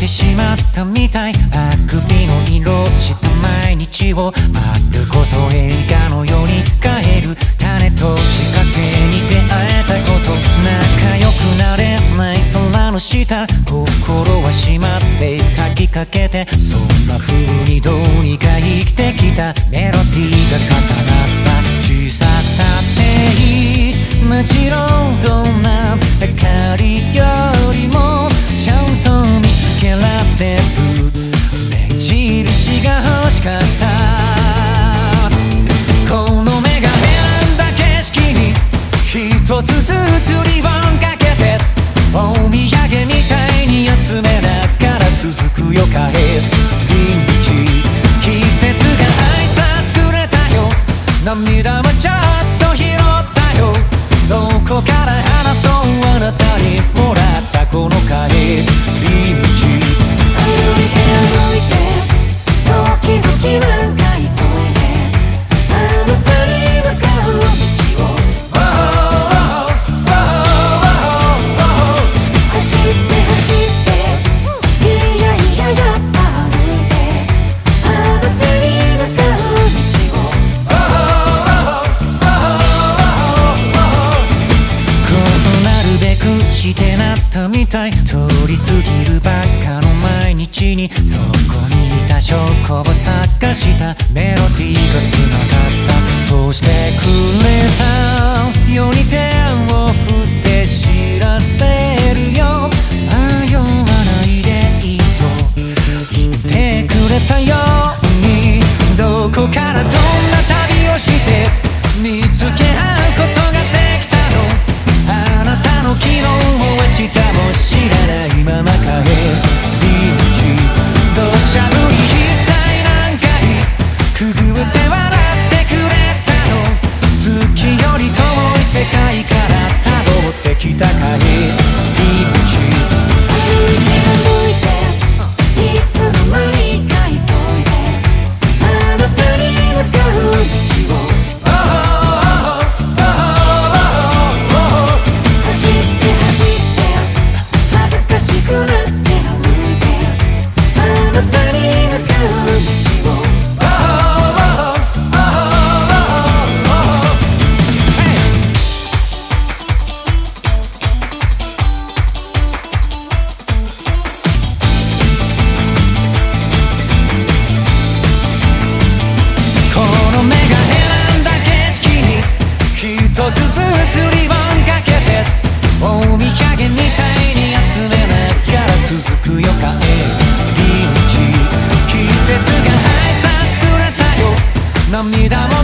てしまったみたいあくびの色した毎日を丸ごと映画のように変える種と仕掛けに出会えたこと仲良くなれない空の下心はしまって書きかけてそんな風にどうにか生きてきた涙はちゃんと拾ったよ。どこから話そうあなたにもらったこの金みたい通り過ぎるばっかの毎日にそこにいた証拠を探した。メロディーが繋がった。そうしてくれた。世に手を振って知らせるよ。迷わないでいいと言ってくれたように。どこからどう 이럽니다.